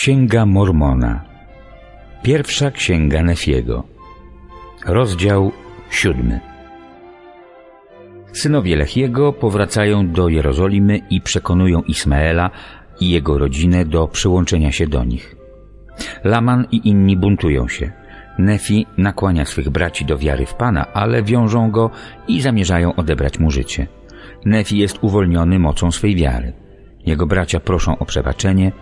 Księga Mormona Pierwsza Księga Nefiego Rozdział siódmy Synowie Lechiego powracają do Jerozolimy i przekonują Ismaela i jego rodzinę do przyłączenia się do nich. Laman i inni buntują się. Nefi nakłania swych braci do wiary w Pana, ale wiążą go i zamierzają odebrać mu życie. Nefi jest uwolniony mocą swej wiary. Jego bracia proszą o przebaczenie.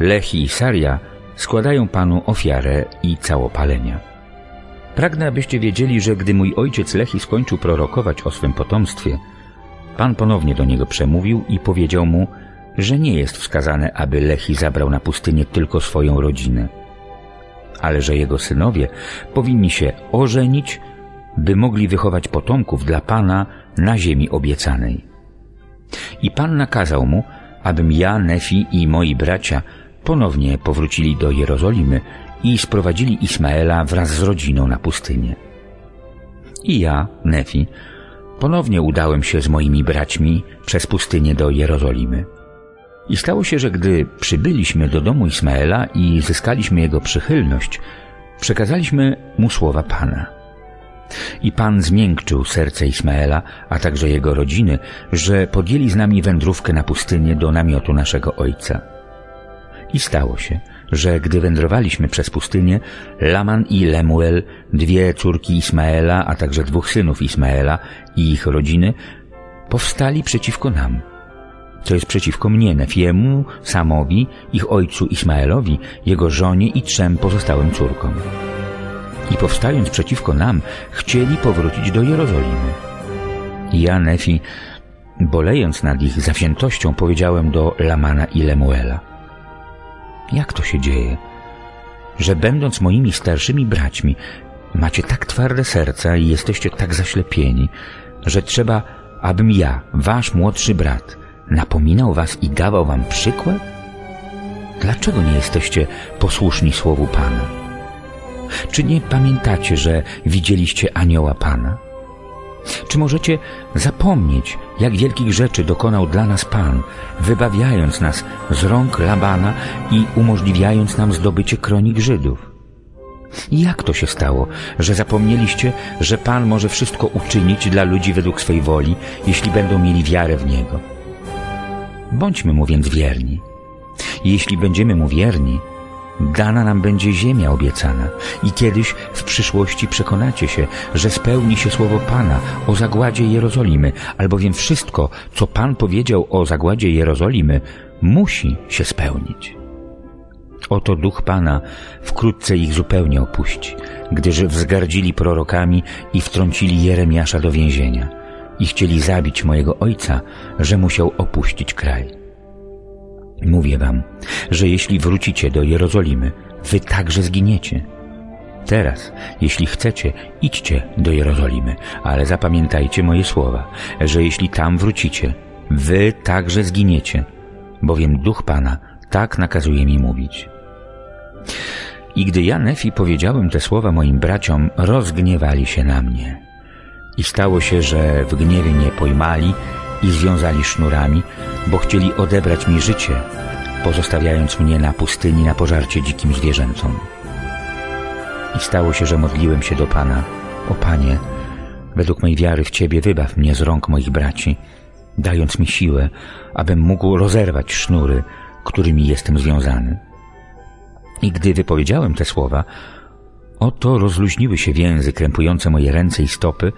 Lechi i Saria składają Panu ofiarę i całopalenia. Pragnę, abyście wiedzieli, że gdy mój ojciec Lechi skończył prorokować o swym potomstwie, Pan ponownie do niego przemówił i powiedział mu, że nie jest wskazane, aby Lechi zabrał na pustynię tylko swoją rodzinę, ale że jego synowie powinni się ożenić, by mogli wychować potomków dla Pana na ziemi obiecanej. I Pan nakazał mu, abym ja, Nefi i moi bracia ponownie powrócili do Jerozolimy i sprowadzili Ismaela wraz z rodziną na pustynię. I ja, Nefi, ponownie udałem się z moimi braćmi przez pustynię do Jerozolimy. I stało się, że gdy przybyliśmy do domu Ismaela i zyskaliśmy jego przychylność, przekazaliśmy mu słowa Pana. I Pan zmiękczył serce Ismaela, a także jego rodziny, że podjęli z nami wędrówkę na pustynię do namiotu naszego ojca. I stało się, że gdy wędrowaliśmy przez pustynię, Laman i Lemuel, dwie córki Ismaela, a także dwóch synów Ismaela i ich rodziny, powstali przeciwko nam. Co jest przeciwko mnie, Nefiemu, Samowi, ich ojcu Ismaelowi, jego żonie i trzem pozostałym córkom. I powstając przeciwko nam, chcieli powrócić do Jerozolimy. I ja, Nefi, bolejąc nad ich zawziętością, powiedziałem do Lamana i Lemuela – jak to się dzieje, że będąc moimi starszymi braćmi, macie tak twarde serca i jesteście tak zaślepieni, że trzeba, abym ja, wasz młodszy brat, napominał was i dawał wam przykład? Dlaczego nie jesteście posłuszni słowu Pana? Czy nie pamiętacie, że widzieliście anioła Pana? Czy możecie zapomnieć, jak wielkich rzeczy dokonał dla nas Pan, wybawiając nas z rąk Labana i umożliwiając nam zdobycie kronik Żydów? Jak to się stało, że zapomnieliście, że Pan może wszystko uczynić dla ludzi według swej woli, jeśli będą mieli wiarę w Niego? Bądźmy mu więc wierni. Jeśli będziemy mu wierni, dana nam będzie ziemia obiecana i kiedyś w przyszłości przekonacie się, że spełni się słowo Pana o zagładzie Jerozolimy, albowiem wszystko, co Pan powiedział o zagładzie Jerozolimy, musi się spełnić. Oto duch Pana wkrótce ich zupełnie opuści, gdyż wzgardzili prorokami i wtrącili Jeremiasza do więzienia i chcieli zabić mojego ojca, że musiał opuścić kraj. Mówię wam, że jeśli wrócicie do Jerozolimy, wy także zginiecie. Teraz, jeśli chcecie, idźcie do Jerozolimy, ale zapamiętajcie moje słowa, że jeśli tam wrócicie, wy także zginiecie, bowiem Duch Pana tak nakazuje mi mówić. I gdy ja, Nefi, powiedziałem te słowa moim braciom, rozgniewali się na mnie. I stało się, że w gniewie mnie pojmali i związali sznurami, bo chcieli odebrać mi życie, pozostawiając mnie na pustyni na pożarcie dzikim zwierzętom. I stało się, że modliłem się do Pana, o Panie, według mej wiary w Ciebie wybaw mnie z rąk moich braci, dając mi siłę, abym mógł rozerwać sznury, którymi jestem związany. I gdy wypowiedziałem te słowa, oto rozluźniły się więzy krępujące moje ręce i stopy,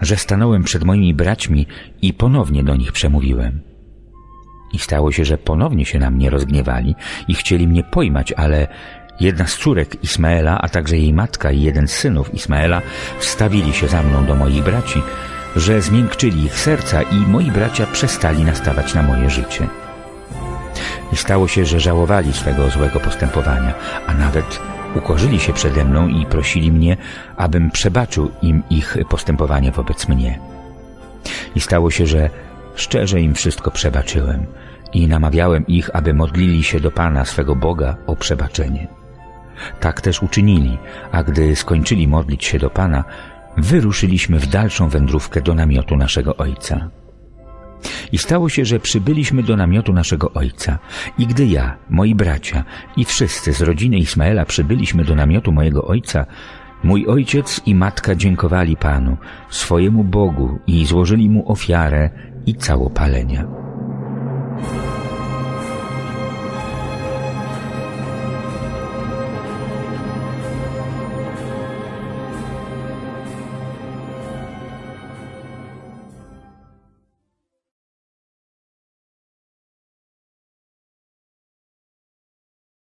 że stanąłem przed moimi braćmi i ponownie do nich przemówiłem. I stało się, że ponownie się na mnie rozgniewali i chcieli mnie pojmać, ale jedna z córek Ismaela, a także jej matka i jeden z synów Ismaela wstawili się za mną do moich braci, że zmiękczyli ich serca i moi bracia przestali nastawać na moje życie. I stało się, że żałowali swego złego postępowania, a nawet ukorzyli się przede mną i prosili mnie, abym przebaczył im ich postępowanie wobec mnie. I stało się, że szczerze im wszystko przebaczyłem i namawiałem ich, aby modlili się do Pana swego Boga o przebaczenie. Tak też uczynili, a gdy skończyli modlić się do Pana, wyruszyliśmy w dalszą wędrówkę do namiotu naszego Ojca. I stało się, że przybyliśmy do namiotu naszego ojca. I gdy ja, moi bracia i wszyscy z rodziny Ismaela przybyliśmy do namiotu mojego ojca, mój ojciec i matka dziękowali Panu, swojemu Bogu i złożyli mu ofiarę i całopalenia.